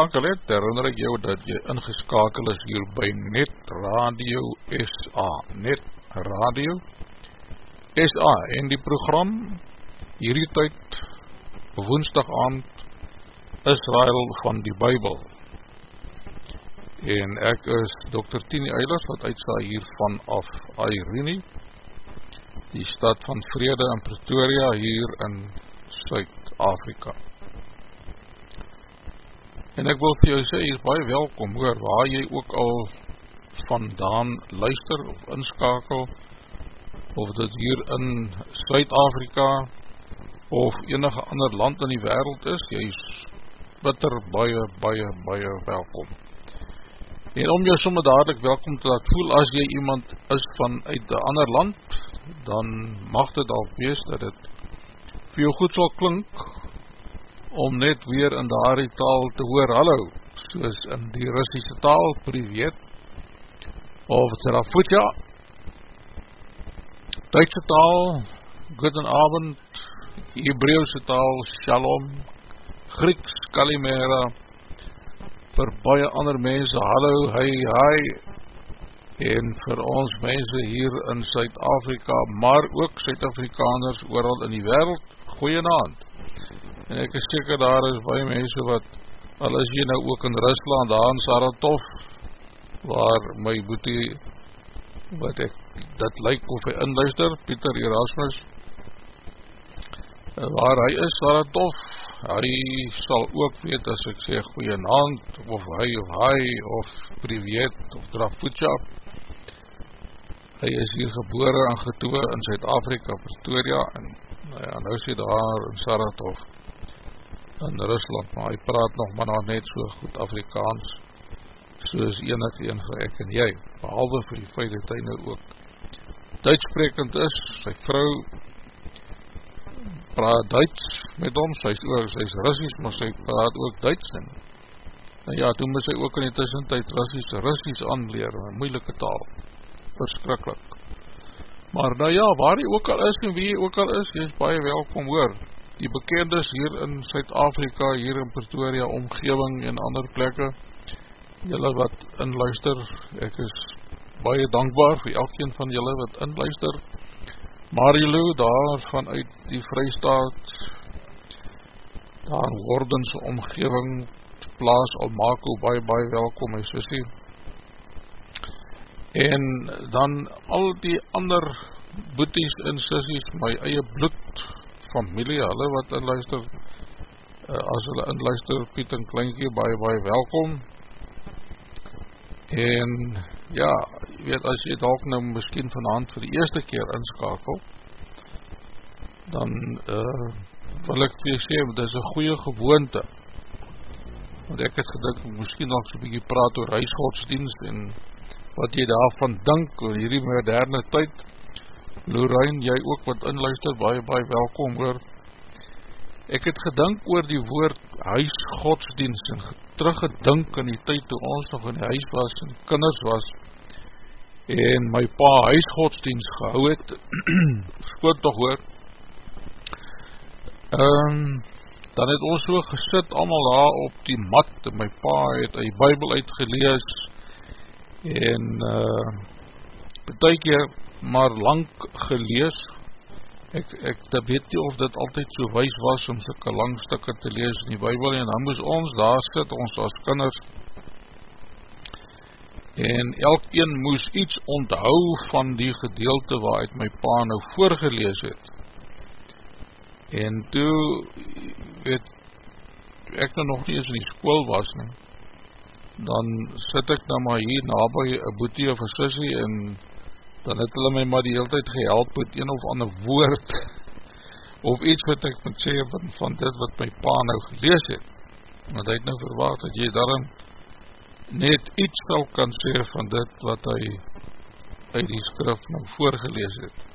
ingeskakel het, herinner ek jou dat jy ingeskakel is hier by Net Radio SA, Net Radio SA, en die program hierdie tyd, woensdag aand, Israel van die Bijbel. En ek is Dr. Tini Eilers, wat uitsa hier vanaf Airene, die stad van Vrede in Pretoria, hier in Suid-Afrika. En ek wil vir jou sê, jy is baie welkom hoor, waar jy ook al vandaan luister of inskakel, of dit hier in Suid-Afrika of enige ander land in die wereld is, jy is bitter baie, baie, baie welkom. En om jou somme dadelijk welkom te laat voel, as jy iemand is vanuit die ander land, dan mag dit al wees dat het vir jou goed sal klink, om net weer in daardie taal te hoor, hallo, soos in die Russische taal, privet, of Zerafutja, Duitse taal, Goedenavond, Hebreeuwse taal, Shalom, Grieks, Kalimera, vir baie ander mense, hallo, hi, hi, en vir ons mense hier in Suid-Afrika, maar ook Suid-Afrikaners ooral in die wereld, goeie naand. En ek is seker daar is baie mense wat, al is jy nou ook in Rusland, daar in Saratov, waar my boete, wat ek, dat lyk of hy inluister, Pieter Erasmus, waar hy is, Saratov, hy sal ook weet as ek sê goeie naand, of hy of hy, of privet, of drafutja, hy is hier gebore en getoe in Zuid-Afrika, Pretoria, en nou ja, nou sê daar in Saratov, in Rusland, maar hy praat nog maar nog net so goed Afrikaans, soos enig een vir ek en jy, behalwe vir die feit dat hy nou ook Duitsprekend is, sy vrou praat Duits met hom, sy is, ook, sy is Russisch, maar sy praat ook Duits en, en ja, toen moet sy ook in die tussentijd Russisch, Russisch aanleer, een moeilike taal, verskrikkelijk. Maar nou ja, waar hy ook al is en wie hy ook al is, hy is baie welkom hoor. Die bekendes hier in Suid-Afrika, hier in Pretoria, omgeving en ander plekke, jylle wat inluister, ek is baie dankbaar vir elkeen van jylle wat inluister, Marilo, daar vanuit die Vrystaat, daar Wordense omgeving, plaas Almako, baie baie welkom my sissie en dan al die ander boeties en sissies, my eie bloed familie, hulle wat inluister uh, as hulle inluister Piet en Kleinkie, baie baie welkom. En ja, jy weet as jy dalk nou miskien vanavond vir die eerste keer inskakel dan uh, wil ek vir jy sê, dit is een goeie gewoonte. Want ek het gedink, miskien nog so'n bykie praat oor huisgodsdienst en wat jy daarvan dink oor hierdie moderne tyd Lorraine, jy ook wat inluister, baie baie welkom hoor. Ek het gedink oor die woord huisgodsdienst en teruggedink in die tyd toe ons nog in die huis was en kinders was en my pa huisgodsdienst gehou het. Skoot toch hoor. Um, dan het ons so gesit allemaal daar op die mat en my pa het die bybel uitgelees en uh, betek keer maar lang gelees. Ek, ek weet nie of dit altyd so wees was om soke lang stikke te lees in die bybel en dan moes ons daar sit ons as kinders. En elk een moes iets onthou van die gedeelte waaruit my pa nou voorgelees het. En toe weet ek nou nog nie eens in die school was nie dan sit ek nou maar hier nabij een boetie of een sissie en dan het hulle my maar die hele tijd gehelp met een of ander woord of iets wat ek moet sê van, van dit wat my pa nou gelees het. Want hy het nou verwacht dat jy daarin net iets wel kan sê van dit wat hy uit die skrif nou voorgelees het.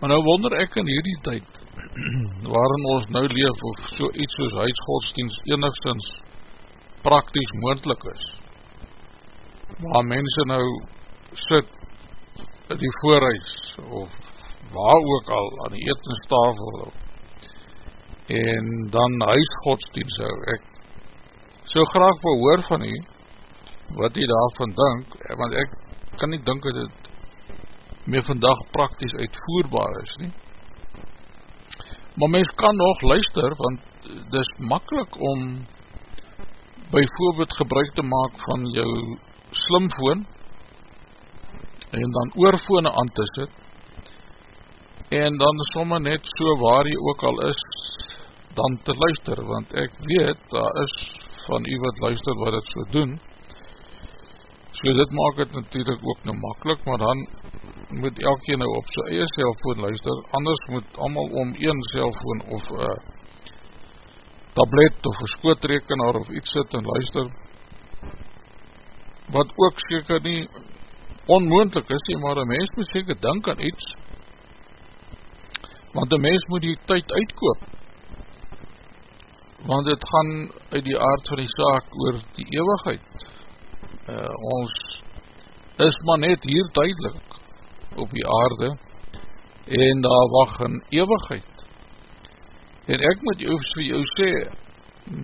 Maar nou wonder ek in hierdie tyd, waarin ons nou leef, of so iets soos huisgodsdienst enigszins praktisch moendlik is, waar mense nou sit in die voorhuis, of waar ook al, aan die etenstafel, en dan huisgodsdienst hou, ek so graag wil hoor van u, wat u daarvan dink, want ek kan nie dink dat het meer vandag praktisch uitvoerbaar is nie. Maar mens kan nog luister, want dit is makkelijk om bijvoorbeeld gebruik te maak van jou slimfoon en dan oorfone aan te sit. En dan somme net so waar jy ook al is dan te luister, want ek weet, daar is van u wat luister wat het so doen, so dit maak het natuurlijk ook nou makkelijk, maar dan moet elkeen nou op sy eie cellfoon luister, anders moet allemaal om een cellfoon of uh, tablet of een skootrekenaar of iets sit en luister, wat ook seker nie onmoendlik is nie, maar een mens moet seker denk aan iets, want een mens moet die tyd uitkoop, want het gaan uit die aard van die saak oor die eeuwigheid, uh, ons is maar net hier duidelik, op die aarde en daar wacht een eeuwigheid. En ek moet jou vir jou sê,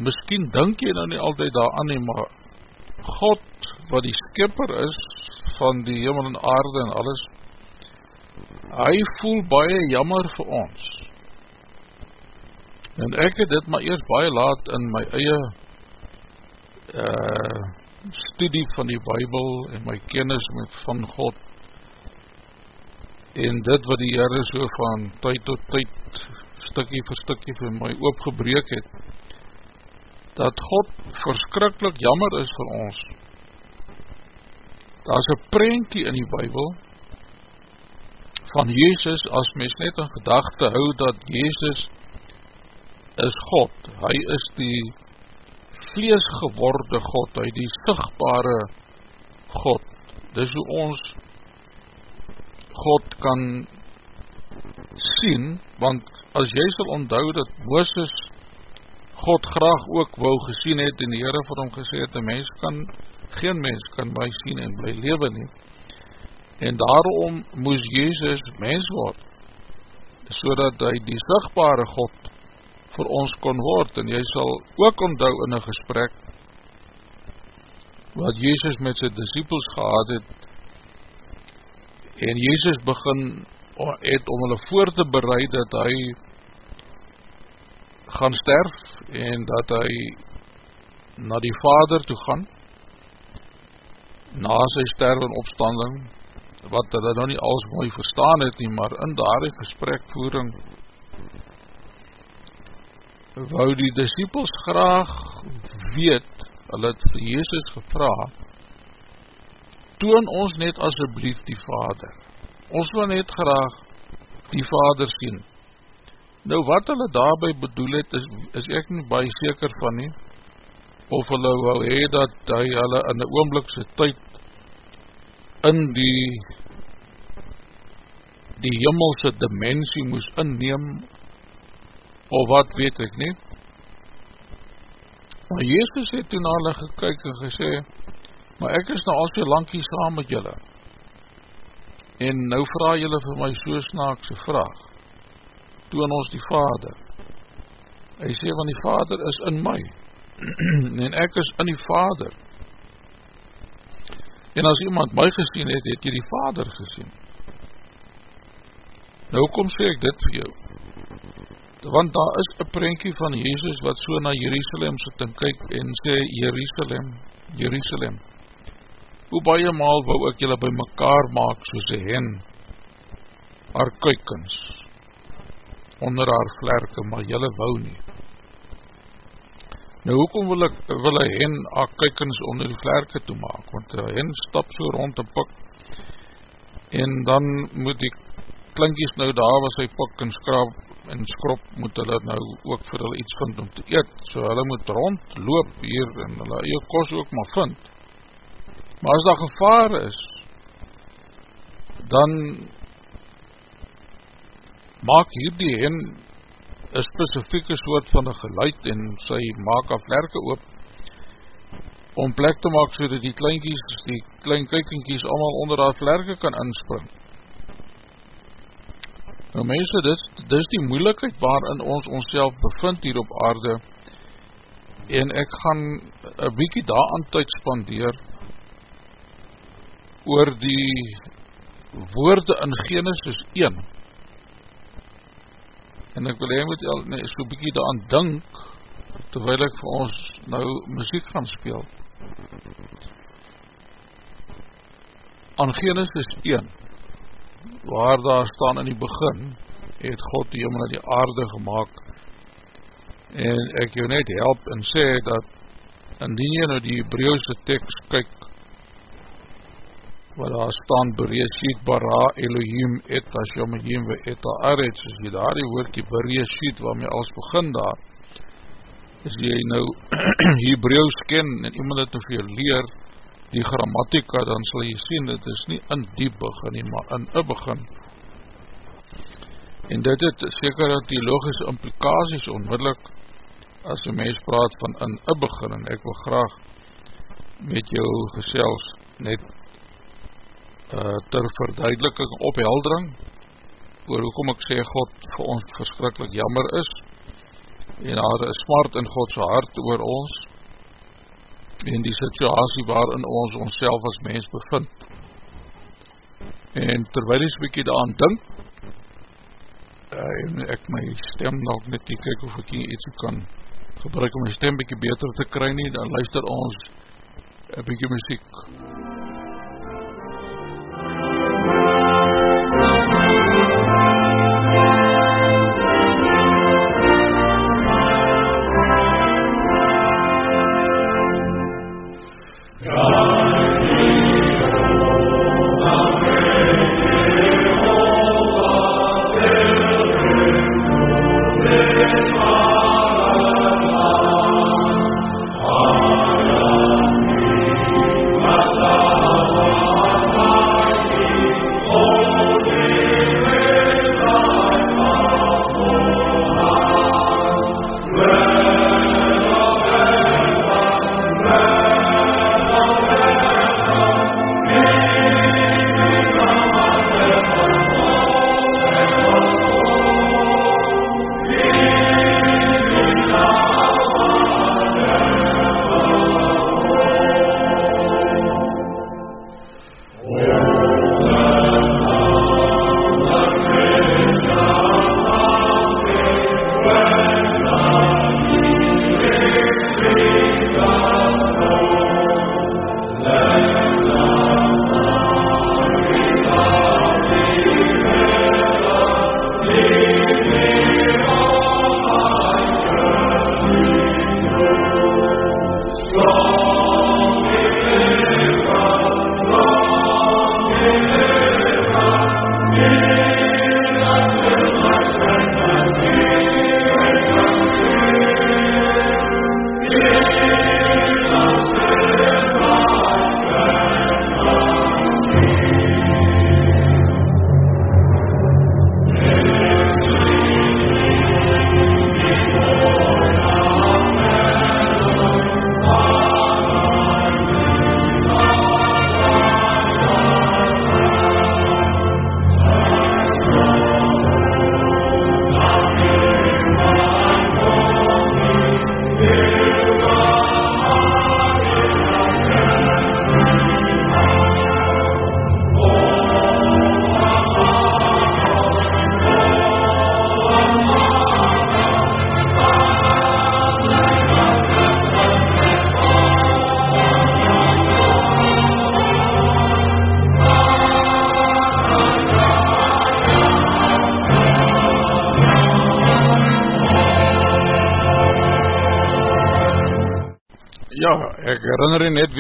miskien denk jy nou nie altyd daar aan nie, maar God, wat die skipper is van die hemel en aarde en alles, hy voel baie jammer vir ons. En ek het dit maar eerst baie laat in my eie uh, studie van die Bijbel en my kennis met van God. En dit wat die Heere so van tyd tot tyd stikkie vir stikkie vir my oopgebreek het dat God verskrikkelijk jammer is vir ons daar is een prentje in die Bijbel van Jezus as mens net in gedachte hou dat Jezus is God. Hy is die vleesgeworde God. Hy die sigtbare God. Dis hoe ons God kan sien, want as jy sal onthou dat Mooses God graag ook wou gesien het en die Heere vir hom gesê het, een mens kan, geen mens kan my sien en bly leven nie. En daarom moes Jezus mens word, so dat hy die sigtbare God vir ons kon word. En jy sal ook onthou in een gesprek wat Jezus met sy disciples gehad het, en Jezus begin het om hulle voor te bereid dat hy gaan sterf en dat hy na die vader toe gaan, na sy sterwe en opstanding, wat hulle nou nie alles mooi verstaan het nie, maar in daar die gesprekvoering, wou die disciples graag weet, hulle het vir Jezus gevra, toon ons net asjeblief die vader, ons wil net graag die vader sien, Nou wat hulle daarby bedoel het, is, is ek nie baie seker van nie, of hulle wou hee dat hy hulle in die oomblikse tyd in die die jimmelse dimensie moes inneem, of wat weet ek nie. Maar Jezus het toen hulle gekyk en gesê, maar ek is nou al so lankie saam met julle, en nou vraag julle vir my so snaakse vraag, toon ons die vader. Hy sê, want die vader is in my, en ek is in die vader. En as iemand my gesien het, het jy die vader gesien. Nou kom sê ek dit vir jou, want daar is een prentjie van Jezus wat so na Jerusalem sit en kyk en sê, Jerusalem, Jerusalem, hoe baie maal wou ek julle by mekaar maak soos een hen, haar kuikens, onder haar vlerke, maar jylle wou nie. Nou, hoekom wil ek, wil hy hen haar kykens onder die vlerke toe maak? Want hen stap so rond en pik, en dan moet die klinkies nou daar waar sy pik en skrap en skrop, moet hulle nou ook vir hulle iets vind om te eet. So hulle moet rond loop hier en hulle eie kos ook maar vind. Maar as daar gevaar is, dan maak hierdie hen een specifieke soort van een geluid en sy maak af lerke oop om plek te maak so dat die kleinkies, die klein kykinkies allemaal onder haar vlerke kan inspring. Nou mense, dit, dit is die moeilikheid waarin ons onszelf bevind hier op aarde en ek gaan een bykie daar aan tyd spandeer oor die woorde in Genesis 1 en ek wil hy moet al nee, so bykie daan dink terwijl ek vir ons nou muziek gaan speel. Aan Genesis 1 waar daar staan in die begin het God die hemel en die aarde gemaakt en ek jou net help en sê dat indien jy nou die Hebreeuwse tekst kyk waar daar staan Bereshit bara Elohim et Hashem Elohim ve et Aret soos jy daar die woordkie Bereshit waarmee alles begin daar as jy nou Hebreeuws ken en iemand het nou vir jou leer die grammatika dan sal jy sien dit is nie in die begin nie maar in een begin. En dit het seker dat die logische implikaties onmiddellik as die mens praat van in een begin en ek wil graag met jou gesels net ter verduideliking opheldering oor hoekom ek sê God vir ons verskrikkelijk jammer is en daar is smart in Godse hart oor ons en die situasie waarin ons ons as mens bevind. En terwijl ek bykie daan dink uh, en ek my stem nog net die kyk of ek hier iets kan gebruik om my stem bykie beter te kry nie, dan luister ons een bykie muziek MUZIEK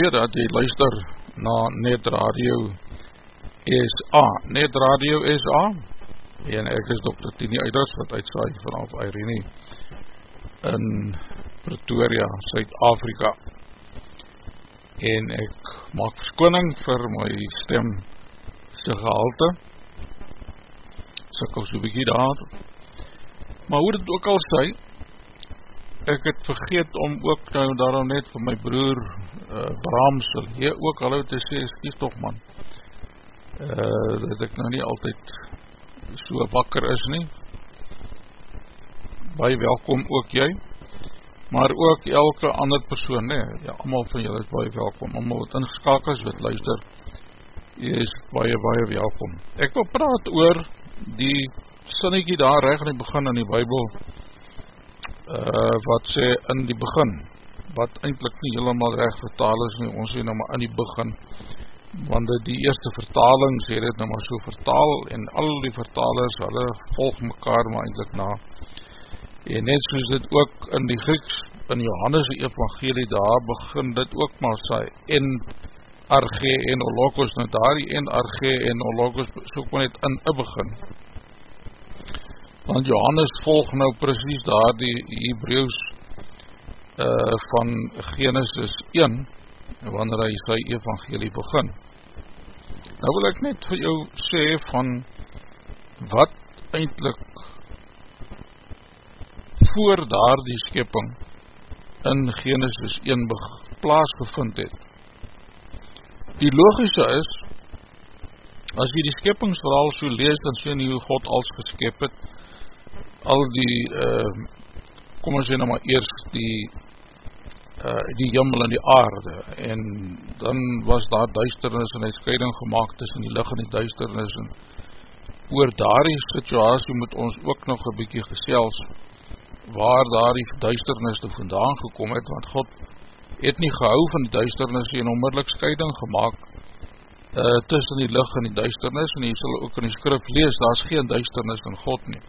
weer dat jy luister na Net Radio SA. Net Radio SA en ek is Dr. Tini Eiders wat uitsaai vanaf Irene in Pretoria, Suid-Afrika. En ek maak verskoning vir my stem sy gehalte. Sikkel so bykie daar. Maar hoe dit ook al sy, ek het vergeet om ook nou daarom net vir my broer uh, Bramsel, hier ook hallo te sê, skies toch man, uh, dat ek nou nie altyd so wakker is nie, baie welkom ook jy, maar ook elke ander persoon, nee, ja, allemaal van julle is baie welkom, allemaal wat ingeskakels wat luister, jy is baie, baie welkom. Ek wil praat oor die sinnekie daar recht in die begin in die bybel, uh, wat sê in die begin, wat eindelijk nie helemaal recht vertaal is nie, ons sê nou maar in die begin, want die eerste vertaling sê dit nou maar so vertaal, en al die vertalers, hulle volg mekaar maar eindelijk na, en net soos dit ook in die Grieks, in Johannes evangelie, daar begin dit ook maar sê, en arge en ologos, nou daar die en arge en ologos, soek maar net in een begin, want Johannes volg nou precies daar die Hebrews uh, van Genesis 1 wanneer hy sy evangelie begin. Nou wil ek net vir jou sê van wat eindelijk voor daar die skepping in Genesis 1 plaasgevind het. Die logische is as jy die skeppingsverhaal so lees dan sê nie hoe God als geskep het al die, uh, kom ons sê nou maar eerst die, uh, die jimmel en die aarde, en dan was daar duisternis en hy scheiding gemaakt tussen die licht en die duisternis, en oor daar die situasie moet ons ook nog een bykie gesels, waar daar die duisternis te vandaan gekom het, want God het nie gehou van die duisternis en onmiddellik scheiding gemaakt, uh, tussen die licht en die duisternis, en jy sal ook in die skrif lees, daar is geen duisternis in God nie.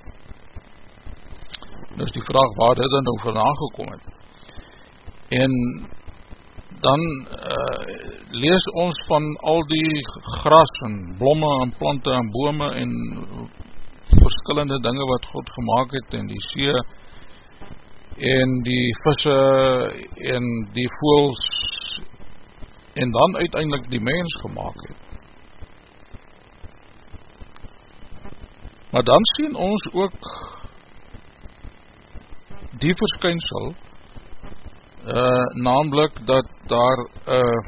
Nou is die vraag waar dit dan nou vandaan gekom het. En dan uh, lees ons van al die gras en blomme en plante en bome en verskillende dinge wat God gemaakt het en die see en die visse en die voels en dan uiteindelik die mens gemaakt het. Maar dan sien ons ook die verskynsel uh, namelijk dat daar uh,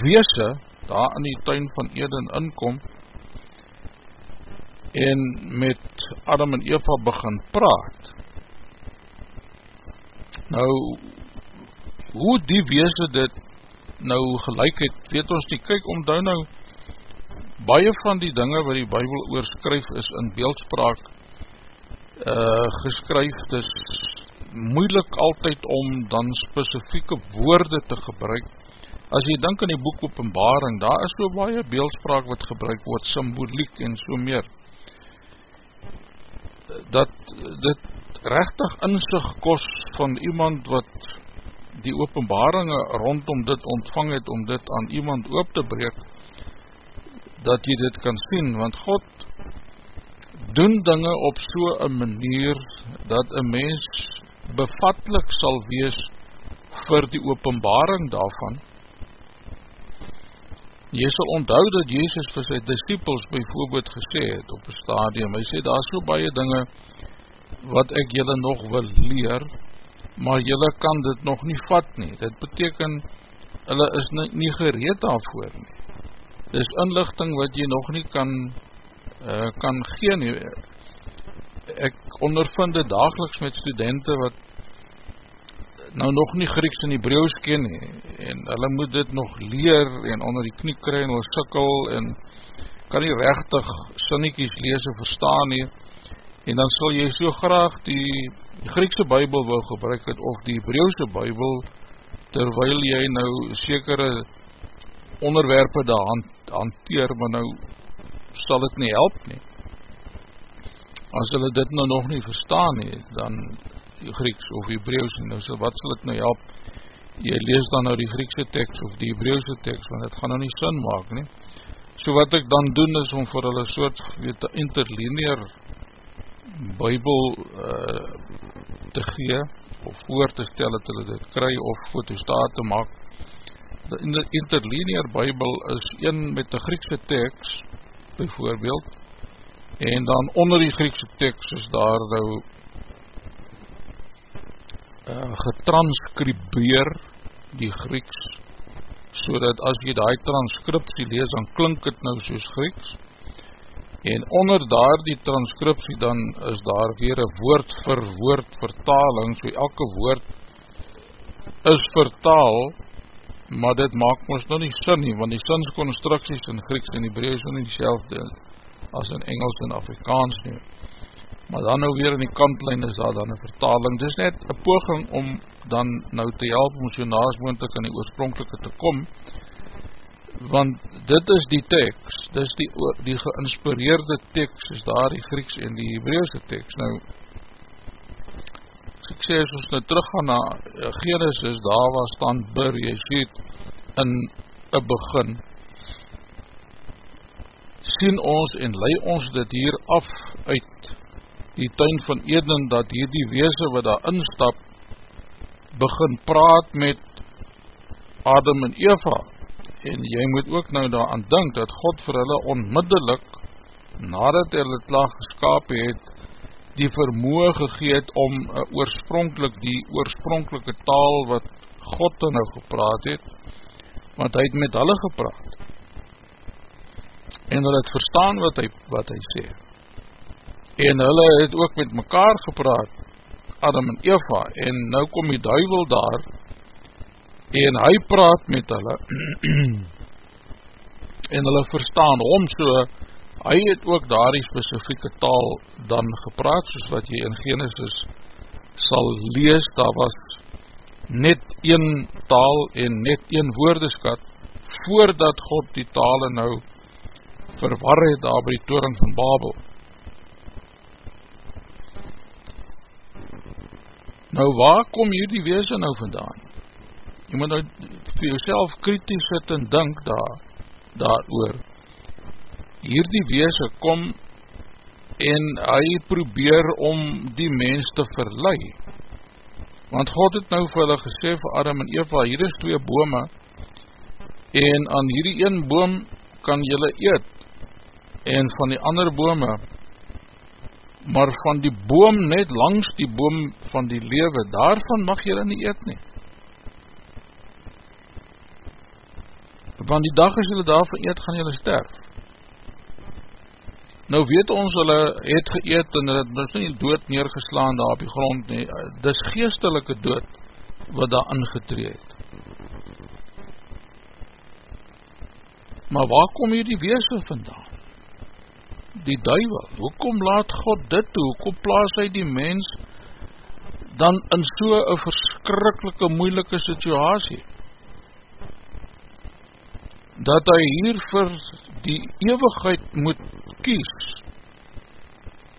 weese daar in die tuin van Eden inkom en met Adam en Eva begin praat. Nou hoe die weese dit nou gelijk het, weet ons nie, kyk om daar nou baie van die dinge wat die bybel oorskryf is in beeldspraak uh, geskryf, dis moeilik altyd om dan specifieke woorde te gebruik. As jy denk in die boek openbaring, daar is so baie beeldspraak wat gebruik word, symboliek en so meer. Dat dit rechtig inzicht kost van iemand wat die openbaringe rondom dit ontvang het, om dit aan iemand oop te breek, dat jy dit kan sien, want God doen dinge op so een manier, dat een mens bevatlik sal wees vir die openbaring daarvan. Jy sal onthou dat Jezus vir sy disciples bijvoorbeeld gesê het op een stadium, hy sê daar so baie dinge wat ek jylle nog wil leer, maar jylle kan dit nog nie vat nie. Dit beteken, hulle is nie, nie gereed daarvoor nie. Dit is inlichting wat jy nog nie kan, uh, kan gee nie ek ondervind dit dageliks met studenten wat nou nog nie Grieks en Hebreeuws ken nie, en hulle moet dit nog leer en onder die knie kry en hulle sikkel en kan nie rechtig sinniekies lees en verstaan nie. En dan sal jy so graag die, Griekse bybel wil gebruik het of die Hebreeuwse bybel terwyl jy nou sekere onderwerpe daar hanteer maar nou sal het nie help nie as hulle dit nou nog nie verstaan nie, dan Grieks of Hebreeuws nie, nou so wat sal het nou help? jy lees dan nou die Griekse tekst of die Hebreeuwse tekst, want het gaan nou nie sin maak nie. So wat ek dan doen is om vir hulle soort weet, interlinear bybel uh, te gee, of voor te stel dat hulle dit kry, of fotostaat te maak. De interlinear bybel is een met die Griekse tekst, bijvoorbeeld, en dan onder die Griekse tekst is daar nou uh, getranskribeer die Grieks so dat as jy die transkriptie lees, dan klink het nou soos Grieks. En onder daar die transkriptie dan is daar weer een woord vir woord vertaling, so elke woord is vertaal maar dit maak ons nou nie sin nie, want die sinsconstructies in Grieks en Hebreeuws nou nie die as in Engels en Afrikaans nie. Maar dan nou weer in die kantlijn is daar dan een vertaling, dit is net een poging om dan nou te help om so naasmoontek in die oorspronkelike te kom, want dit is die tekst, dit is die, die geïnspireerde tekst, is daar die Grieks en die Hebreeuwse tekst. Nou, ek sê, as ons nou teruggaan na eh, Genesis, daar was dan bir, jy sê het, in een begin, sien ons en lei ons dit hier af uit die tuin van Eden, dat hier die weese wat daar instap, begin praat met Adam en Eva, en jy moet ook nou daar aan dink, dat God vir hulle onmiddellik, nadat hulle klaar geskap het, die vermoe gegeet om oorspronkelijk, die oorspronkelike taal wat God dan nou gepraat het, want hy het met hulle gepraat, en hulle het verstaan wat hy, wat hy sê, en hulle het ook met mekaar gepraat, Adam en Eva, en nou kom die duivel daar, en hy praat met hulle, en hulle verstaan om, so hy het ook daar die specifieke taal dan gepraat, soos wat jy in Genesis sal lees, daar was net een taal en net een woordeskat, voordat God die tale nou verwar het daar by die toring van Babel. Nou waar kom hierdie wees nou vandaan? Jy moet nou vir jouself kritisch sit en dink daar, daar oor. Hierdie wees kom en hy probeer om die mens te verlei. Want God het nou vir hulle gesê vir Adam en Eva, hier is twee bome en aan hierdie een boom kan julle eet en van die ander bome maar van die boom net langs die boom van die lewe, daarvan mag jylle nie eet nie. Want die dag as jylle daarvan eet, gaan jylle sterf. Nou weet ons, hulle het geëet en het nie dood neergeslaan daar op die grond nie. Dis geestelike dood wat daar ingetree het. Maar waar kom hier die wees vandaan? Die duivel, hoekom laat God dit toe, hoekom plaas hy die mens dan in so een verskrikkelike moeilike situasie, dat hy hier vir die eeuwigheid moet kies,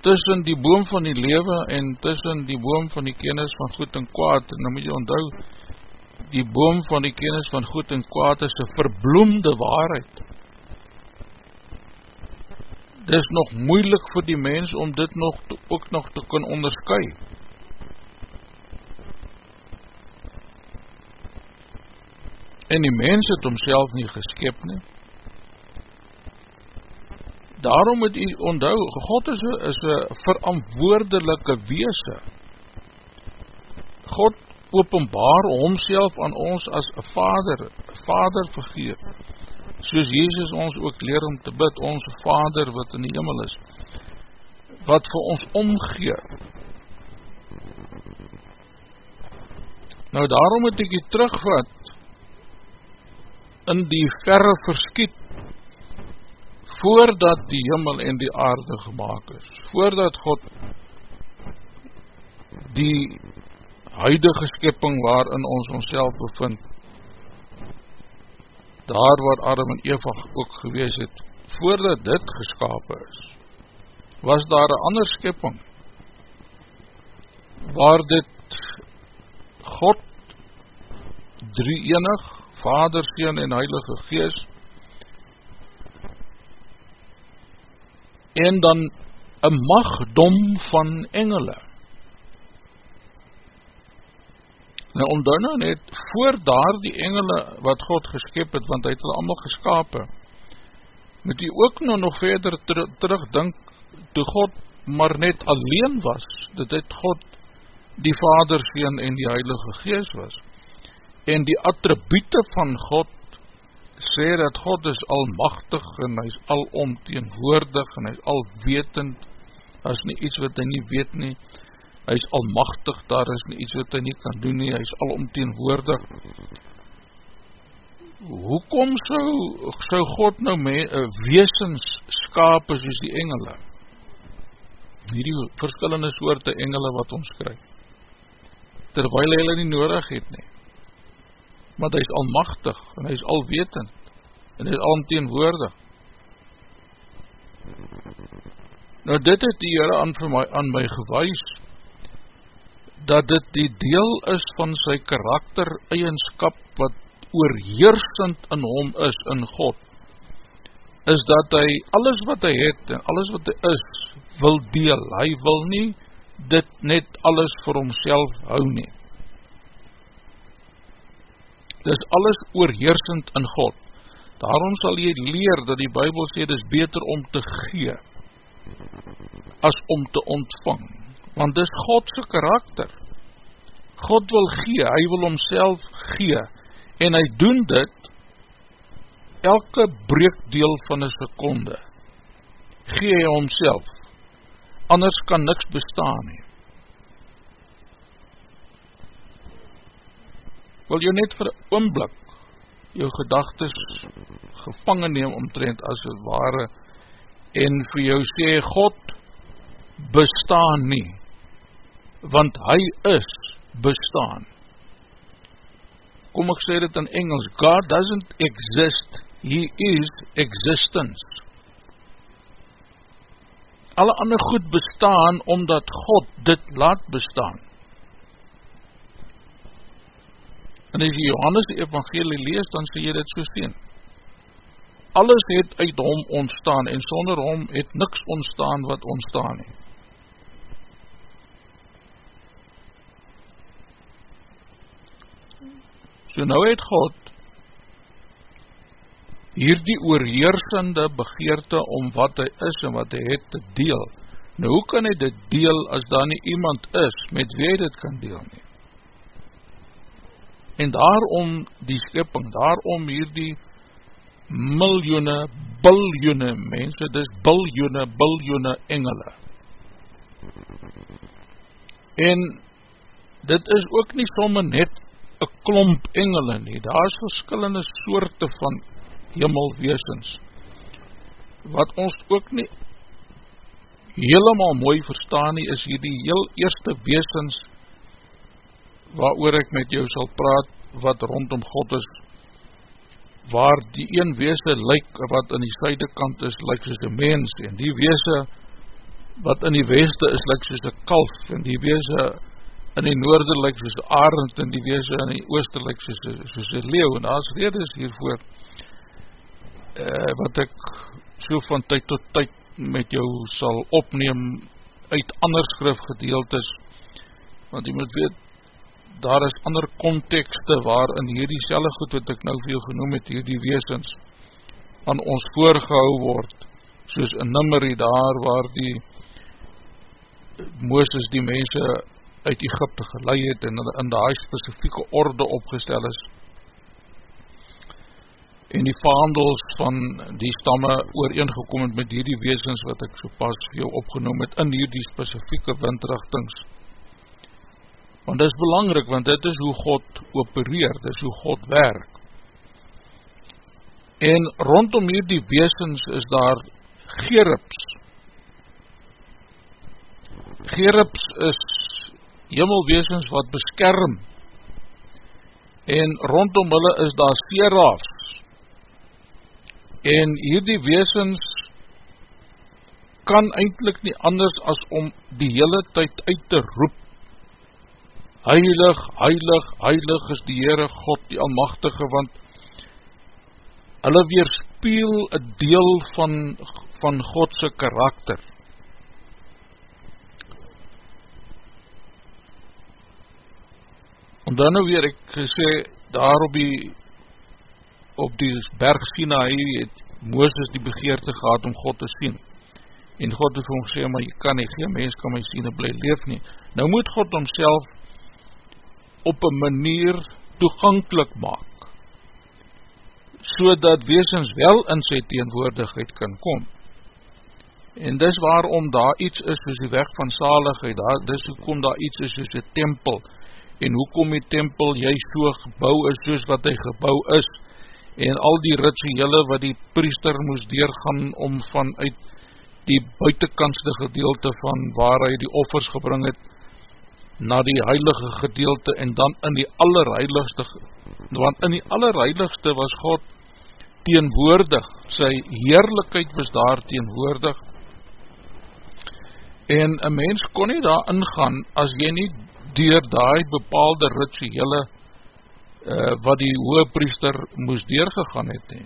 tussen die boom van die lewe en tussen die boom van die kennis van goed en kwaad, en dan moet jy onthou, die boom van die kennis van goed en kwaad is een verbloemde waarheid, is nog moeilik vir die mens om dit nog te, ook nog te kan onderskui. En die mens het homself nie geskep nie. Daarom moet u onthou, God is is een verantwoordelike weese. God openbaar homself aan ons as een vader, vader vergeer soos Jezus ons ook leer om te bid, ons Vader wat in die hemel is, wat vir ons omgeer. Nou daarom moet ek jy terugvat in die verre verskiet voordat die hemel en die aarde gemaakt is, voordat God die huidige skepping waarin ons ons bevind daar waar Adam en Eva ook gewees het, voordat dit geskapen is, was daar een ander skipping, waar dit God drie enig, Vader, Seen en Heilige Gees, en dan een magdom van engele. Nou, omdat nou net voor daar die engele wat God geskep het, want hy het hulle allemaal geskapen, moet hy ook nou nog verder ter, terugdink, toe God maar net alleen was, dat het God die Vader, Seen en die Heilige Gees was. En die attribute van God sê dat God is almachtig en hy is alomteenwoordig en hy is alwetend, as nie iets wat hy nie weet nie, hy is almachtig, daar is nie iets wat hy nie kan doen nie, hy is alomteenwoordig. Hoekom sou, sou God nou me, uh, weesens skape soos die engele? Hierdie verskillende soorte engele wat ons krijg. Terwijl hy hulle nie nodig het nie. Maar hy is almachtig en hy is alwetend en hy is alomteenwoordig. Nou dit het die Heere aan, aan my gewys, dat dit die deel is van sy karakter eigenskap wat oorheersend in hom is, in God, is dat hy alles wat hy het en alles wat hy is, wil deel. Hy wil nie dit net alles vir homself hou nie. Dit is alles oorheersend in God. Daarom sal jy leer dat die Bijbel sê, dit is beter om te gee, as om te ontvang want dis Godse karakter. God wil gee, hy wil homself gee, en hy doen dit elke breekdeel van een seconde. Gee hy homself, anders kan niks bestaan nie. Wil jy net vir oomblik jou gedagtes gevangen neem omtrent as het ware en vir jou sê God bestaan nie want hy is bestaan. Kom ek sê dit in Engels, God doesn't exist, he is existence. Alle ander goed bestaan, omdat God dit laat bestaan. En as jy Johannes die evangelie lees, dan sê jy dit so steen. Alles het uit hom ontstaan, en sonder hom het niks ontstaan wat ontstaan het. So nou het God hier die oorheersende begeerte om wat hy is en wat hy het te deel. Nou hoe kan hy dit deel as daar nie iemand is met wie hy dit kan deel nie? En daarom die skipping, daarom hier die miljoene, biljoene mense, dis biljoene, biljoene engele. En dit is ook nie somme net een klomp engele nie, daar is verskillende soorte van hemelweesens, wat ons ook nie helemaal mooi verstaan nie, is hier die heel eerste weesens, waar oor ek met jou sal praat, wat rondom God is, waar die een weese lyk, wat in die syde kant is, lyk soos een mens, en die weese, wat in die weste is, lyk soos een kalf, en die weese, in die noorde lyk soos arend en die wees in die ooste lyk soos, soos een leeuw. En as redes hiervoor. Uh, wat ek so van tyd tot tyd met jou sal opneem uit ander skrifgedeeltes want jy moet weet daar is ander contekste waar in hierdie selle goed wat ek nou vir jou genoem het hierdie weesens aan ons voorgehou word soos in Nimmerie daar waar die Mooses die mense uit Egypte gelei het en in die specifieke orde opgestel is. En die vaandels van die stamme ooreengekom het met die weesens wat ek so pas vir jou opgenoem het in die specifieke windrichtings want dit is belangrijk want dit is hoe God opereer, dit is hoe God werk. En rondom hierdie weesens is daar gerips gerips is hemelweesens wat beskerm. En rondom hulle is daar serafs en hierdie weesens kan eindelijk nie anders as om die hele tyd uit te roep. Heilig, heilig, heilig is die Heere God, die Almachtige, want hulle weerspeel een deel van, van Godse karakter. En dan nou weer, ek gesê, daar op die, op die berg Sinaai het Mooses die begeerte gehad om God te sien. En God het vir hom gesê, maar jy kan nie, geen mens kan my sien en bly leef nie. Nou moet God homself op een manier toegankelijk maak, so dat weesens wel in sy teenwoordigheid kan kom. En dis waarom daar iets is soos die weg van saligheid, dis hoekom daar iets is soos die tempel, en hoekom die tempel jy so gebouw is soos wat hy gebouw is, en al die rituele wat die priester moes deurgaan om vanuit die buitenkantste gedeelte van waar hy die offers gebring het, na die heilige gedeelte en dan in die allerheiligste, want in die allerheiligste was God teenwoordig, sy heerlijkheid was daar teenwoordig, en een mens kon nie daar ingaan as jy nie dier die bepaalde rituele uh, wat die hoepriester moes deurgegaan het nie.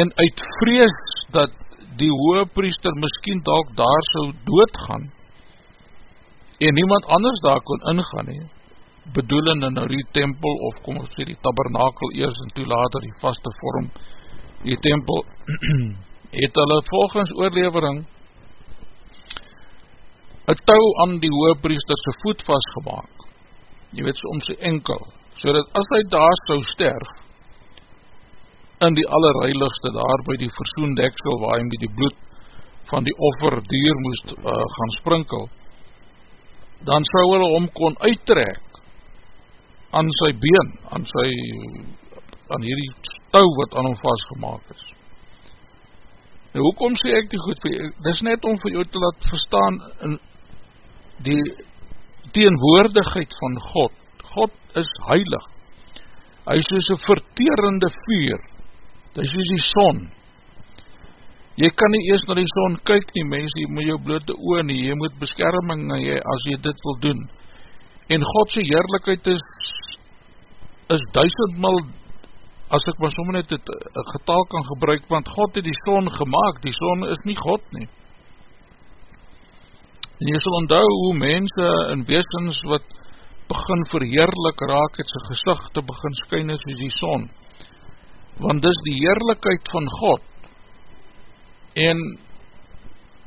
En uit vrees dat die hoepriester miskien dalk daar sou doodgaan en niemand anders daar kon ingaan nie, bedoelende nou die tempel of kom ons sê die tabernakel eers en toe later die vaste vorm die tempel het hulle volgens oorlevering een touw aan die hoepriester voet vastgemaak jy weet so om sy enkel so dat as hy daar sou sterf, in die allerheiligste daar by die versoendeksel, waar hy met die bloed van die offer dier moest uh, gaan sprinkel, dan sou hulle hom kon uittrek aan sy been, aan sy, aan hierdie stouw wat aan hom vastgemaak is. Nou, hoekom sê ek die goed vir jy? Dit is net om vir jou te laat verstaan in die teenwoordigheid van God, God is heilig. Hy is soos een verterende vuur. Hy is soos die son. Jy kan nie eers na die son kyk nie, mens, jy moet jou blote oor nie, jy moet beskerming na jy, as jy dit wil doen. En Godse heerlijkheid is, is duisendmal, as ek maar sommer net het, een getal kan gebruik, want God het die son gemaakt, die son is nie God nie. En jy sal onthou hoe mense en weesens wat begin verheerlik raak het sy gezicht te begin skyn is soos die son. Want dis die heerlijkheid van God. En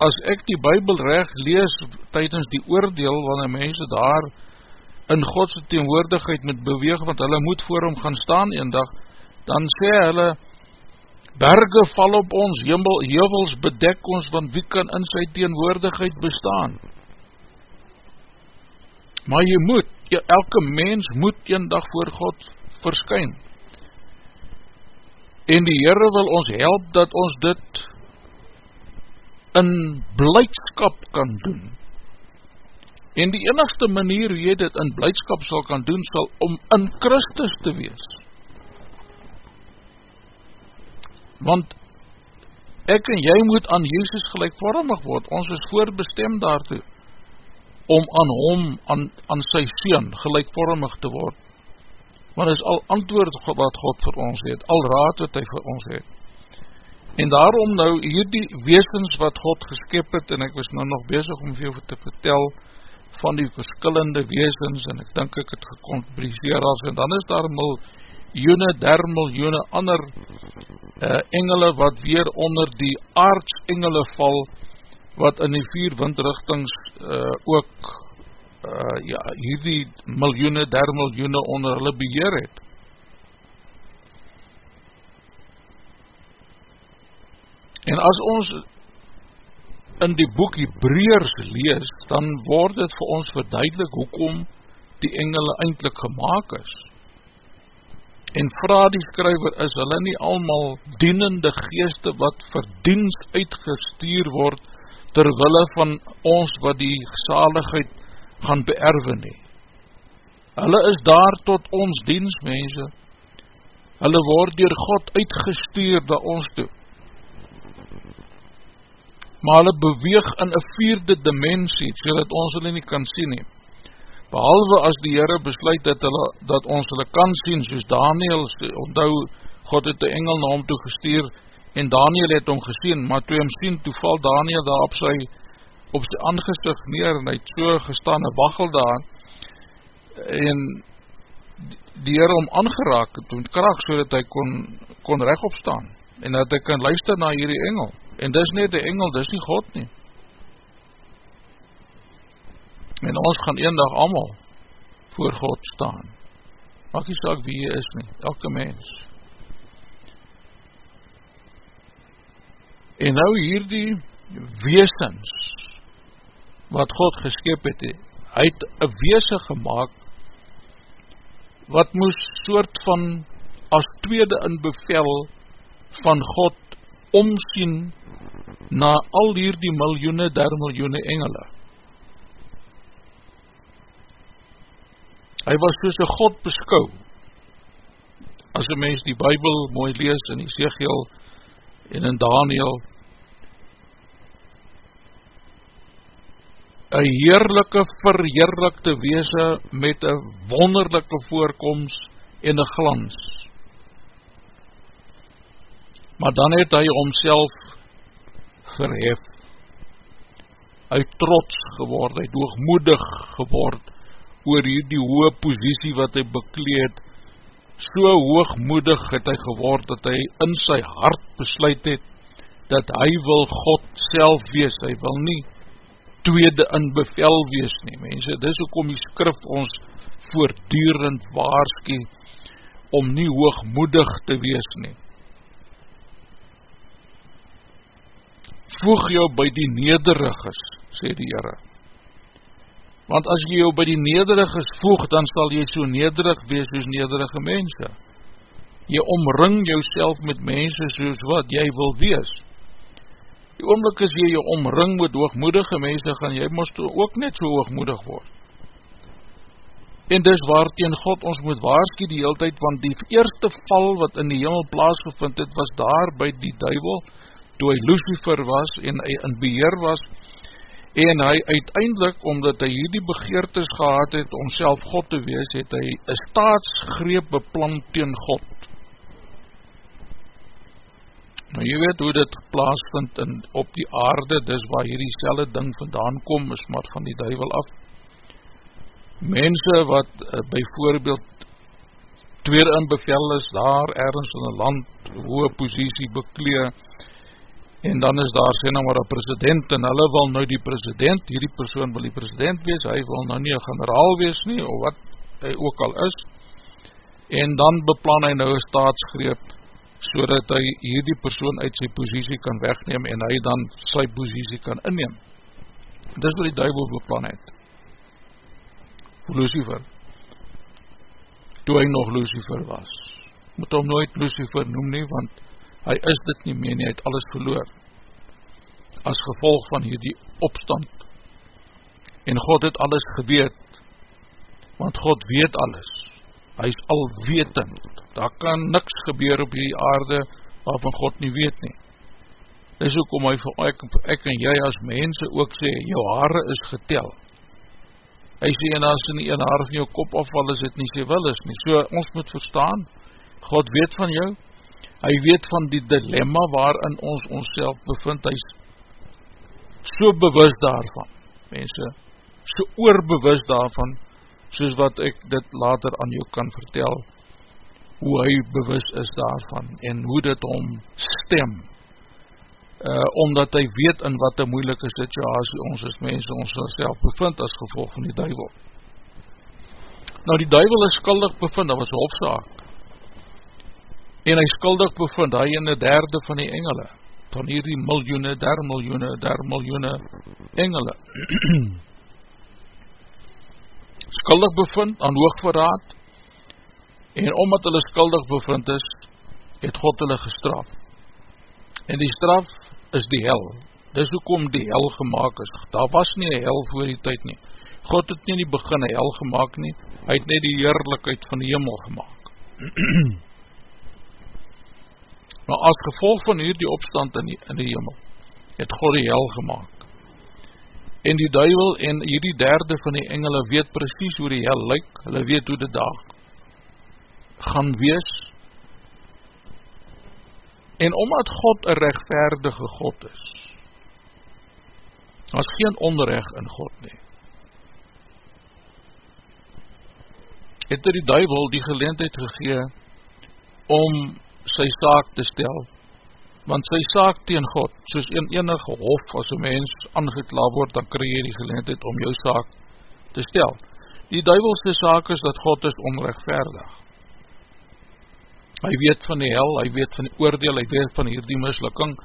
as ek die bybel recht lees tydens die oordeel wanneer mense daar in Godse teenwoordigheid moet beweeg want hulle moet voor hom gaan staan een dag dan sê hulle berge val op ons hemel, hevels bedek ons want wie kan in sy teenwoordigheid bestaan maar jy moet elke mens moet een dag voor God verskyn. En die Heere wil ons help dat ons dit in blijdskap kan doen. En die enigste manier hoe jy dit in blijdskap sal kan doen, sal om in Christus te wees. Want ek en jy moet aan Jezus gelijkvormig word, ons is voorbestem daartoe om aan hom, aan, aan sy sien, gelijkvormig te word. Want is al antwoord wat God vir ons het, al raad wat hy vir ons het. En daarom nou, hierdie weesens wat God geskep het, en ek was nou nog bezig om vir te vertel, van die verskillende weesens, en ek dink ek het gekompliseer as, en dan is daar miljoene, der miljoene ander uh, engele, wat weer onder die aardsengele val, wat in die vier windrichtings uh, ook uh, ja, hierdie miljoene, der miljoene onder hulle beheer het. En as ons in die boek Hebreërs lees, dan word het vir ons verduidelik hoekom die engele eindelijk gemaakt is. En vraag die skryver, is hulle nie allemaal dienende geeste wat verdienst uitgestuur word terwille van ons wat die saligheid gaan beerwe nie. Hulle is daar tot ons diensmense. Hulle word door God uitgestuur by ons toe. Maar hulle beweeg in een vierde dimensie, so dat ons hulle nie kan sien nie. Behalwe as die Heere besluit dat, hulle, dat ons hulle kan sien, soos Daniel, onthou, God het die engel na hom toe gestuur, en Daniel het hom gesien, maar toe hom sien, toe val Daniel daar op sy, op sy aangestig neer, en hy het so gestaan en waggel daar, en die Heere hom aangeraak, toen kracht, so dat hy kon, kon rechtop staan, en dat hy kan luister na hierdie engel, en dis net die engel, dis nie God nie, en ons gaan een dag allemaal voor God staan. Mag jy saak wie jy is nie, elke mens. En nou hier die weesens wat God geskip het, hy het een weese gemaakt wat moes soort van as tweede in bevel van God omsien na al hier die miljoene der miljoene engele. Hy was soos een God beskou, as een mens die Bijbel mooi lees in Ezekiel en in Daniel, een heerlijke verheerlijkte weese met een wonderlijke voorkomst en een glans. Maar dan het hy omself verhef, hy trots geword, hy doogmoedig geword, oor hierdie hoë posiesie wat hy bekleed, so hoogmoedig het hy geword, dat hy in sy hart besluit het, dat hy wil God self wees, hy wil nie tweede in bevel wees nie, mense, dis ook om die skrif ons voordurend waarskie, om nie hoogmoedig te wees nie. Voeg jou by die nederiges, sê die Heere, want as jy jou by die nederig is voeg, dan sal jy so nederig wees soos nederige mense. Jy omring jou met mense soos wat jy wil wees. Die oomlik as jy jou omring met hoogmoedige mense, gaan jy moest ook net so hoogmoedig word. En dis waar teen God ons moet waarskie die heel tyd, want die eerste val wat in die hemel plaasgevind het, was daar by die duivel, toe hy Lucifer was en hy in beheer was, en hy uiteindelik, omdat hy hierdie begeertes gehad het om self God te wees, het hy een staatsgreep beplant teen God. Nou jy weet hoe dit plaasvind in, op die aarde, dis waar hierdie selle ding vandaan kom, is maar van die duivel af. Mense wat uh, bijvoorbeeld tweer in bevel is, daar ergens in een land, hoge posiesie beklee, en dan is daar sê nou maar een president, en hulle wil nou die president, hierdie persoon wil die president wees, hy wil nou nie een generaal wees nie, of wat hy ook al is, en dan beplan hy nou een staatsgreep, so dat hy hierdie persoon uit sy posiesie kan wegneem, en hy dan sy posiesie kan inneem. Dis wat die duivel beplan het. Lucifer, toe hy nog Lucifer was, moet hom nooit Lucifer noem nie, want hy is dit nie meer nie, hy het alles verloor, as gevolg van hierdie opstand, en God het alles geweet, want God weet alles, hy is alwetend, daar kan niks gebeur op hierdie aarde, waarvan God nie weet nie, dis ook om hy vir ek, ek en jy as mense ook sê, jou haare is getel, hy sê, en as in die een haar van jou kop afval is, het nie sê wil is nie, so ons moet verstaan, God weet van jou, hy weet van die dilemma waarin ons ons bevind, hy is so bewus daarvan, mense, so oorbewus daarvan, soos wat ek dit later aan jou kan vertel, hoe hy bewus is daarvan, en hoe dit om stem, uh, omdat hy weet in wat een moeilike situasie ons as mense ons self bevind as gevolg van die duivel. Nou die duivel is skuldig bevind, dat was hofzaak, en hy skuldig bevind, hy in die derde van die engele, van hierdie miljoene, der miljoene, der miljoene engele. skuldig bevind aan hoogverraad, en omdat hulle skuldig bevind is, het God hulle gestraf. En die straf is die hel. Dis hoekom die hel gemaakt is. Daar was nie een hel voor die tyd nie. God het nie die begin een hel gemaakt nie, hy het nie die heerlijkheid van die hemel gemaakt. Maar as gevolg van hier die opstand in die, in die hemel, het God die hel gemaakt. En die duivel en hierdie derde van die engele weet precies hoe die hel lyk, hulle weet hoe die dag gaan wees. En omdat God een rechtvaardige God is, was geen onrecht in God nie. Het er die duivel die geleendheid gegee om sy saak te stel, want sy saak teen God, soos in enige hof, as een mens aangekla word, dan krij jy die geleendheid om jou saak te stel. Die duivelse saak is dat God is onrechtvaardig. Hy weet van die hel, hy weet van die oordeel, hy weet van hierdie mislukking,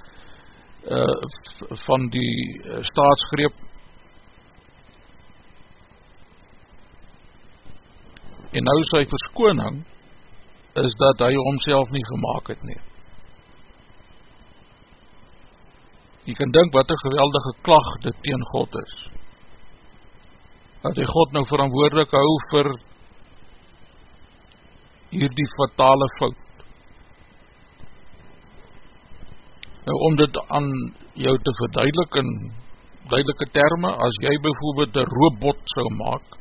uh, van die uh, staatsgreep, en nou sy verskoning, is dat hy homself nie gemaakt het nie. Jy kan dink wat een geweldige klag dit teen God is. Dat hy God nou verantwoordelik hou vir hierdie fatale fout. Nou om dit aan jou te verduidelik in duidelike termen, as jy bijvoorbeeld een robot sou maak,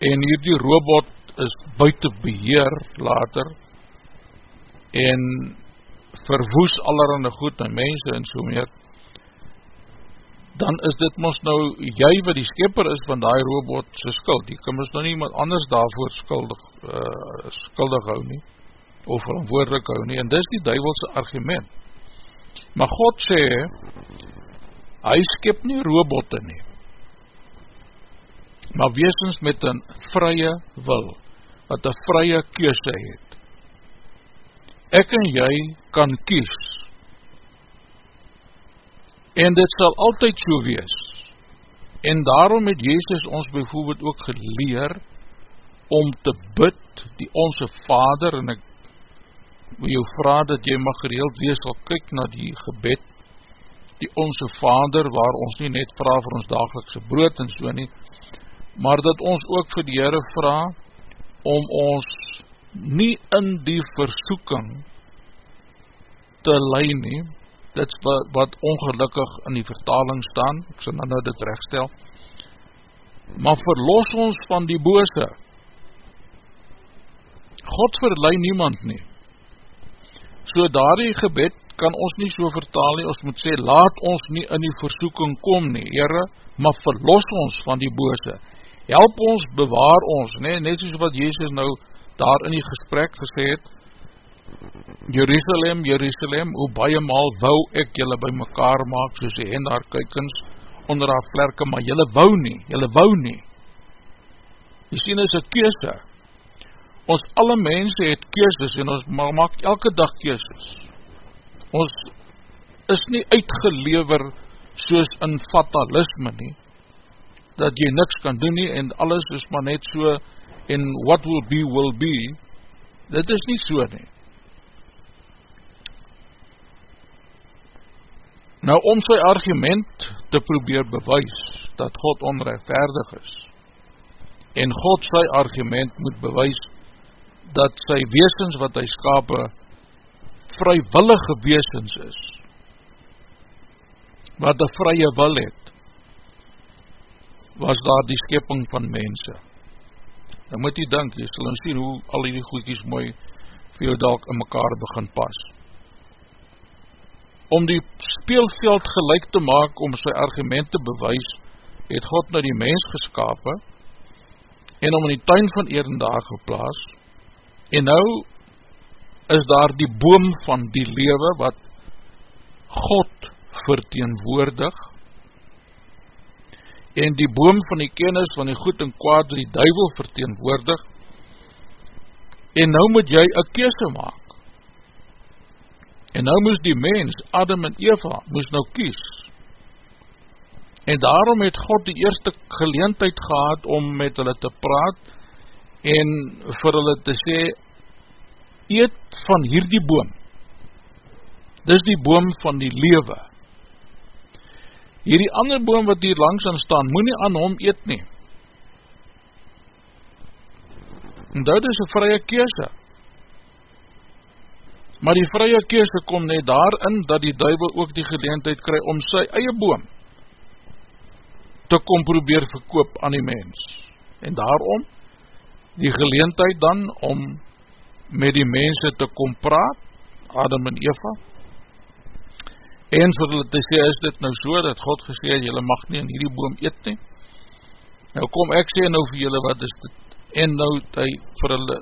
en hierdie robot is buiten beheer later, en verwoes allerhande goed en mense en so meer, dan is dit ons nou, jy wat die skepper is van die robot sy skuld, die kan ons nou nie iemand anders daarvoor skuldig, uh, skuldig hou nie, of verantwoordelik hou nie, en dis die duivelse argument. Maar God sê, hy skep nie robotte nie, maar weesens met een vrye wil, wat een vrye keuse het, ek en jy kan kies. En dit sal altyd so wees. En daarom het Jezus ons bijvoorbeeld ook geleer om te bid die onze vader en ek wil jou vraag dat jy mag gereeld wees al kyk na die gebed die onze vader waar ons nie net vraag vir ons dagelikse brood en so nie maar dat ons ook vir die Heere vraag om ons nie in die versoeking te lei nie, dit wat, wat ongelukkig in die vertaling staan, ek sal nou dit rechtstel, maar verlos ons van die bose. God verlei niemand nie. So daar die gebed kan ons nie so vertaal nie, ons moet sê, laat ons nie in die versoeking kom nie, Heere, maar verlos ons van die bose. Help ons, bewaar ons, nee, net soos wat Jezus nou daar in die gesprek gesê het, Jerusalem, Jerusalem, hoe baie maal wou ek julle by mekaar maak, soos die hendaar kykens onder haar vlerke, maar julle wou nie, julle wou nie. Jy sien, is een keuse. Ons alle mense het keuses en ons maak elke dag keuses. Ons is nie uitgelever soos in fatalisme nie, dat jy niks kan doen nie en alles is maar net so en what will be, will be, dit is nie so nie. Nou om sy argument te probeer bewys dat God onrechtvaardig is en God sy argument moet bewys dat sy weesens wat hy skape vrywillige weesens is wat een vrye wil het was daar die skepping van mense. Dan moet jy denk, jy sal ons sien hoe al die goedkies mooi vir jou dalk in mekaar begin pas. Om die speelveld gelijk te maak om sy argument te bewys, het God na die mens geskapen en om in die tuin van Eren daar geplaas. En nou is daar die boom van die lewe wat God verteenwoordig en die boom van die kennis van die goed en kwaad die duivel verteenwoordig. En nou moet jy een kese maak. En nou moes die mens, Adam en Eva moes nou kies. En daarom het God die eerste geleentheid gehad om met hulle te praat en vir hulle te sê eet van hierdie boom. Dis die boom van die lewe hierdie ander boom wat hier langs aan staan, moet nie aan hom eet nie. En dit is een vrye keese. Maar die vrye keese kom net daarin, dat die duivel ook die geleentheid kry om sy eie boom, te kom probeer verkoop aan die mens. En daarom, die geleentheid dan om met die mense te kom praat, Adam en Eva, en vir hulle te sê, is dit nou so, dat God gesê het, julle mag nie in hierdie boom eet nie, nou kom ek sê nou vir julle, wat is dit, en nou het hy vir hulle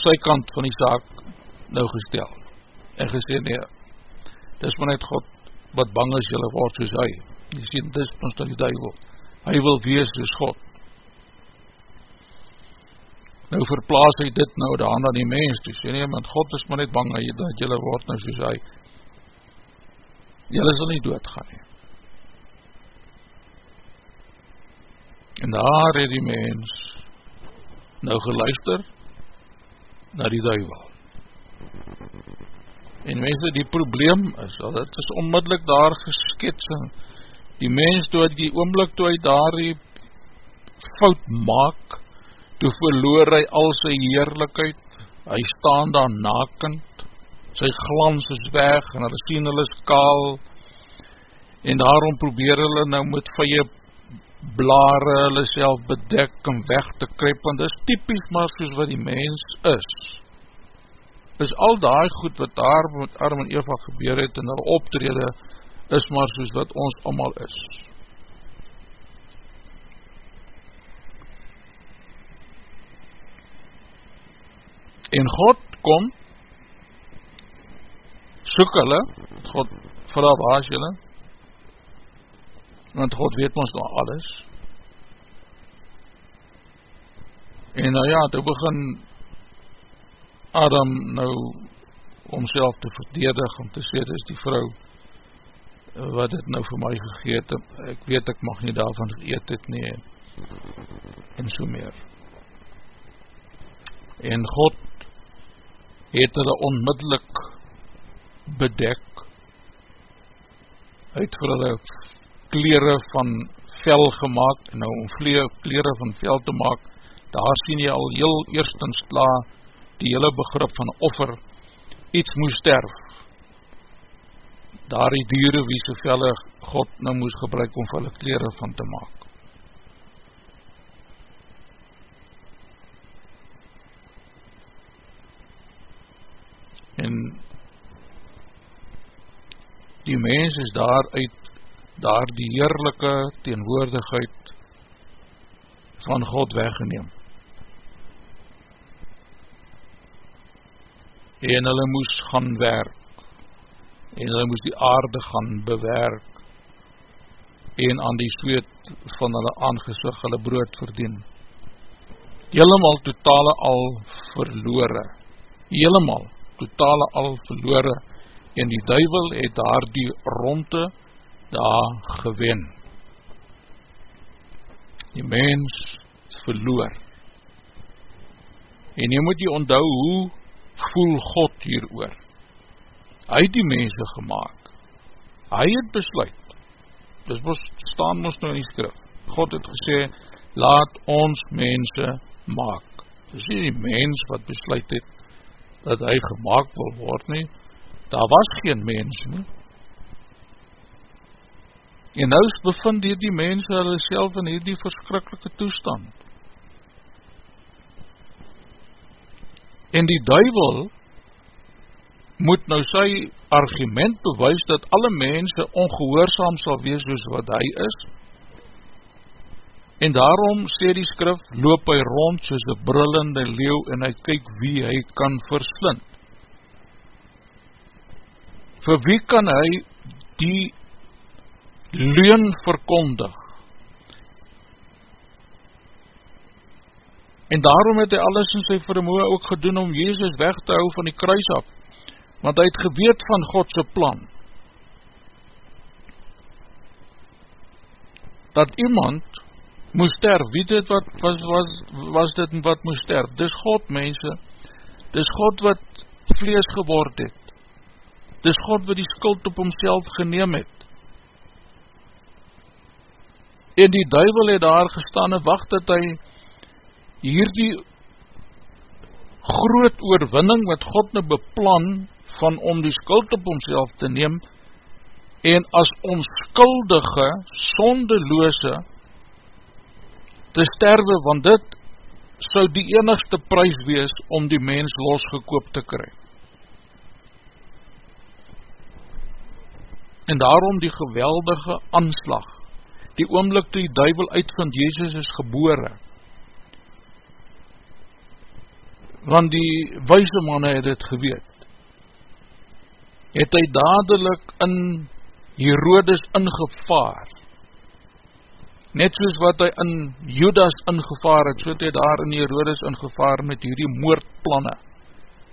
sy kant van die zaak nou gestel, en gesê, nee, dis maar net God, wat bang is julle word soos hy, jy sê, dis ons dan die duivel, hy wil wees soos God, nou verplaas hy dit nou daan aan die mens, toe sê nie, want God is maar net bang, hy, dat jylle word nou soos hy, jylle sal nie doodgaan nie. En daar het die mens nou geluister na die duivel. En mense, die probleem is, al het is onmiddellik daar geskets, die mens toe die oomblik toe hy daar die fout maak, toe verloor hy al sy heerlijkheid, hy staan daar nakend, sy glans is weg, en hulle sien hulle skaal, en daarom probeer hulle nou met vye blare hulle self bedek en weg te kryp, want dit is typisch maar soos wat die mens is. Is al die goed wat daar met Arm en Eva gebeur het, en hulle optrede, is maar soos wat ons allemaal is. En God kom soek hulle. God vraag waar is julle. Want God weet ons nou alles. En nou ja toe begin Adam nou omself te verdedig om te sê dit is die vrou wat het nou vir my gegeet ek weet ek mag nie daarvan geëet het nie. En so meer. En God het hulle onmiddellik bedek uit vir hulle kleren van vel gemaakt en nou om kleren van vel te maak daar sien jy al heel eerstens kla die hele begrip van offer iets moes sterf. Daar die dieren wie so velle God nou moes gebruik om vir hulle kleren van te maak en die mens is daaruit daar die heerlijke teenwoordigheid van God weggeneem. En hulle moes gaan werk. En hulle moes die aarde gaan bewerk. En aan die zweet van hulle aangezig hulle brood verdien. Helemaal totale al verloore helemaal totale al verloore en die duivel het daar die ronde daar gewen. Die mens verloor. En jy moet jy onthou hoe voel God hier oor. Hy het die mense gemaakt. Hy het besluit. Dis mos, staan ons nou in die skrif. God het gesê, laat ons mense maak. Dis nie die mens wat besluit het, dat hy gemaakt wil word nie, daar was geen mens nie. En nou bevind hier die mense hulle self in hierdie verskrikkelike toestand. En die duivel moet nou sy argument bewys dat alle mense ongehoorzaam sal wees soos wat hy is, En daarom sê die skrif, loop hy rond soos die brillende leeuw en hy kyk wie hy kan verslind. Vir wie kan hy die leun verkondig? En daarom het hy alles in sy vermoe ook gedoen om Jezus weg te hou van die kruis af, want hy het geweet van Godse plan. Dat iemand moes sterf, wie dit wat was, was, was dit wat moes sterf, dis God mense, dis God wat vlees geword het, dis God wat die skuld op homself geneem het, en die duivel het daar gestaan en wacht dat hy hierdie groot oorwinning wat God nou beplan van om die skuld op homself te neem, en as onskuldige, sondeloose te sterwe, want dit sou die enigste prijs wees om die mens losgekoop te kry. En daarom die geweldige aanslag, die oomlik toe die duivel uitvind, Jezus is gebore, want die wijse manne het het geweet, het hy dadelijk in Herodes ingevaar, net soos wat hy in Judas ingevaar het, so het hy daar in Herodes ingevaar met hierdie moordplanne,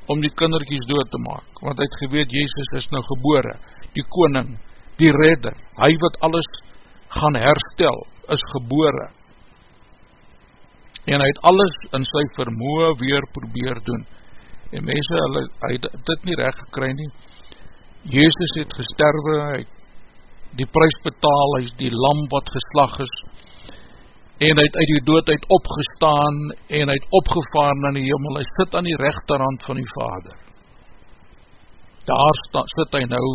om die kinderkies dood te maak, want hy het geweet, Jezus is nou gebore, die koning, die redder, hy wat alles gaan herstel, is gebore, en hy het alles in sy vermoe weer probeer doen, en mense, hy het dit nie recht gekry nie, Jezus het gesterwe, hy het die prijs betaal, hy is die lam wat geslag is, en hy het uit die dood uit opgestaan, en hy het opgevaar na die hemel, hy sit aan die rechterhand van die vader. Daar sta, sit hy nou,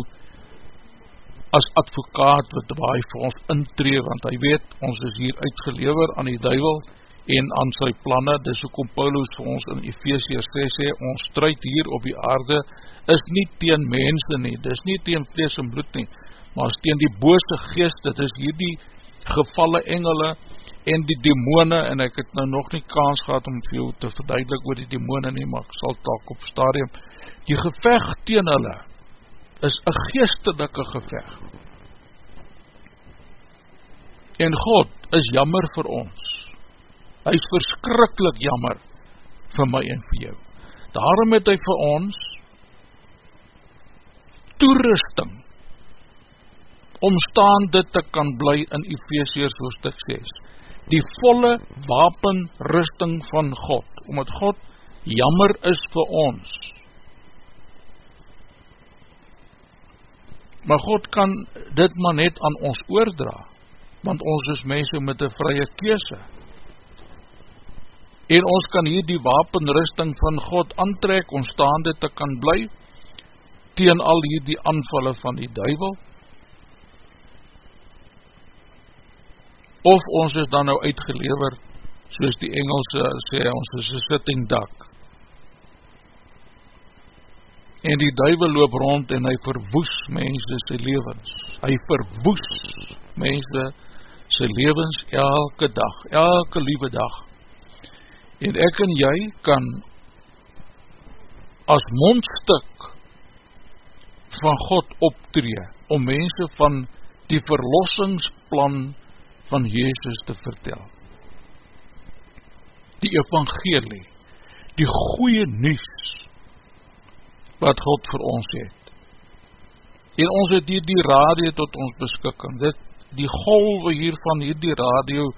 as advokaat, wat waar hy vir ons intree, want hy weet, ons is hier uitgelever aan die duivel, en aan sy planne, dis hoe kom Paulus vir ons in Ephesians 6 sê, ons strijd hier op die aarde, is nie teen mense nie, dis nie teen vlees en bloed nie, maar as teen die bose geest, dit is hier die gevalle engele en die demone, en ek het nou nog nie kans gehad om vir jou te verduidelik oor die demone nie, maar ek sal tak op stadium, die gevecht teen hulle is een geestelike gevecht. En God is jammer vir ons. Hy is verskrikkelijk jammer vir my en vir jou. Daarom het hy vir ons toerusting om staande te kan bly in Ephesians hoofdstuk 6. Die volle wapenrusting van God, omdat God jammer is vir ons. Maar God kan dit maar net aan ons oordra, want ons is mense met een vrye keese. En ons kan hier die wapenrusting van God aantrek, om staande te kan bly, teen al hier die aanvallen van die duivel, of ons is dan nou uitgelever, soos die Engelse sê, ons is een sitting duck. En die duivel loop rond en hy verwoes mense sy levens. Hy verwoes mense sy levens elke dag, elke liewe dag. En ek en jy kan as mondstuk van God optree, om mense van die verlossingsplan van Jezus te vertel. Die evangelie, die goeie nieuws, wat God vir ons het. En ons het hier die radio tot ons beskikking, dit, die golwe hier van hier die radio,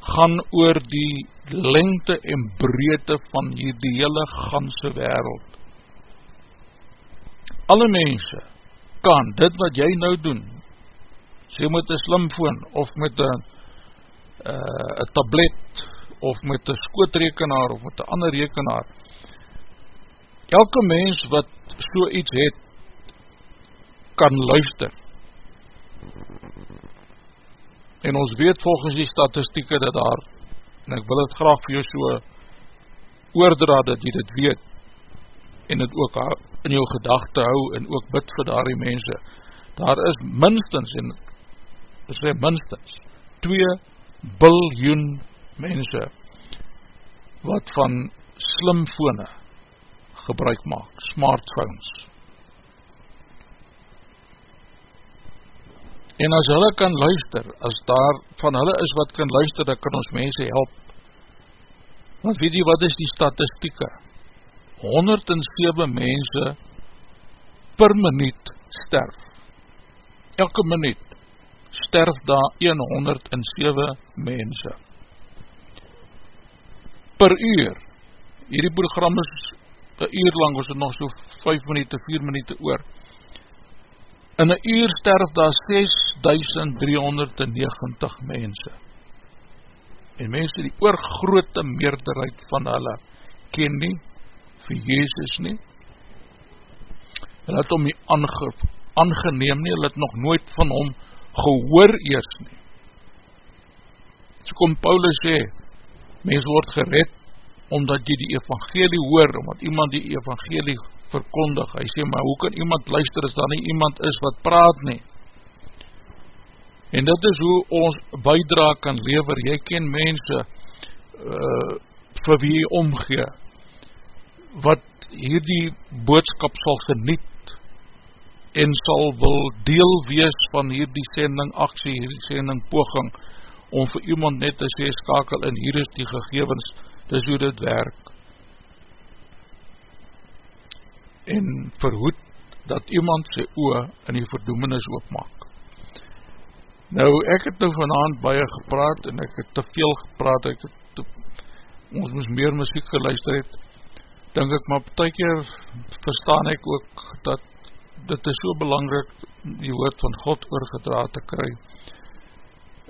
gaan oor die lengte en breedte van hier die hele ganse wereld. Alle mense kan dit wat jy nou doen, sê met een slimfoon, of met een uh, tablet, of met een skootrekenaar, of met een ander rekenaar, elke mens wat so iets het, kan luister. En ons weet volgens die statistieke dat daar, en ek wil het graag vir jou so oordra dat jy dit weet, en het ook in jou gedachte hou, en ook bid vir daar die mense, daar is minstens, en sê minstens 2 biljoen mense wat van slimfone gebruik maak, smartphones. En as hulle kan luister, as daar van hulle is wat kan luister, dan kan ons mense help. Want weet jy wat is die statistieke? 107 mense per minuut sterf. Elke minuut sterf daar 107 mense. Per uur, hierdie program is een uur lang, was het nog so 5 minuut, 4 minuut oor. In een uur sterf daar 6390 mense. En mense die oorgrote meerderheid van hulle ken nie vir Jezus nie. En het om die aangeneem nie, hulle het nog nooit van hom gehoor eers nie. So kom Paulus sê, mens word gered, omdat jy die evangelie hoor, omdat iemand die evangelie verkondig, hy sê, maar hoe kan iemand luister, as daar nie iemand is wat praat nie, en dit is hoe ons bijdra kan lever, jy ken mense, uh, vir wie jy omgee, wat hierdie boodskap sal geniet en sal wil deel wees van hierdie sending aksie, hierdie sending poging om vir iemand net te sê skakel en hier is die gegevens, dis hoe dit werk. En verhoed dat iemand sy oor in die verdoemenis oopmaak. Nou, ek het nou vanavond baie gepraat en ek het te veel gepraat, ek het te, ons moes meer muziek geluister het, denk ek, maar per keer verstaan ek ook dat dit is so belangrijk die woord van God oorgedra te kry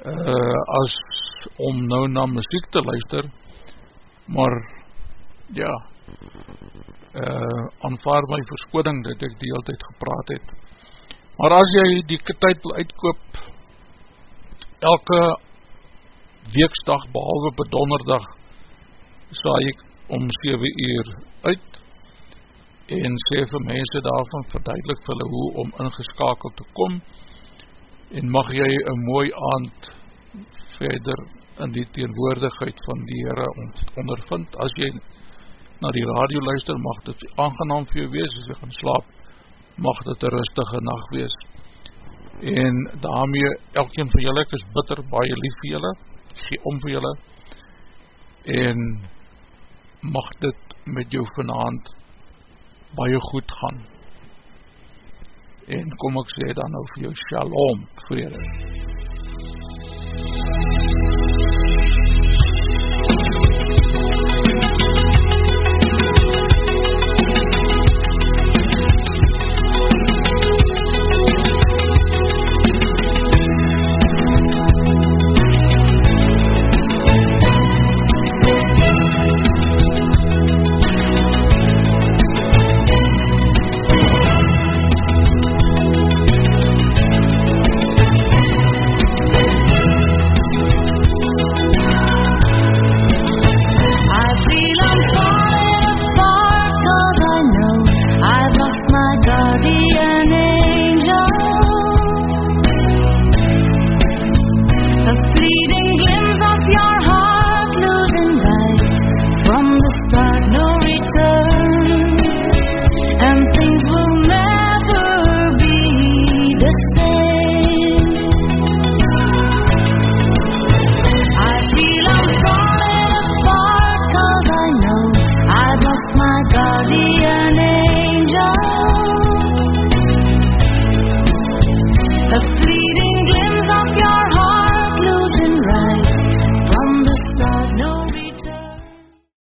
uh, as om nou na muziek te luister maar ja uh, aanvaar my verskoning dat ek die hele tijd gepraat het. Maar as jy die tyd wil uitkoop elke weeksdag behalwe bedonderdag saai ek om 7 uur uit en sê vir mense daarvan verduidelik vir hulle hoe om ingeskakeld te kom. En mag jy een mooi aand verder in die teenwoordigheid van die Heere ondervind. As jy na die radio luister mag dit aangenaam vir jou wees. As jy gaan slaap mag dit een rustige nacht wees. En daarmee elkeen van julle ek is bitter baie lief vir julle. Gee om vir julle. En mag dit met jou vanavond baie goed gaan. En kom ek sê dan nou vir jou shalom vrede.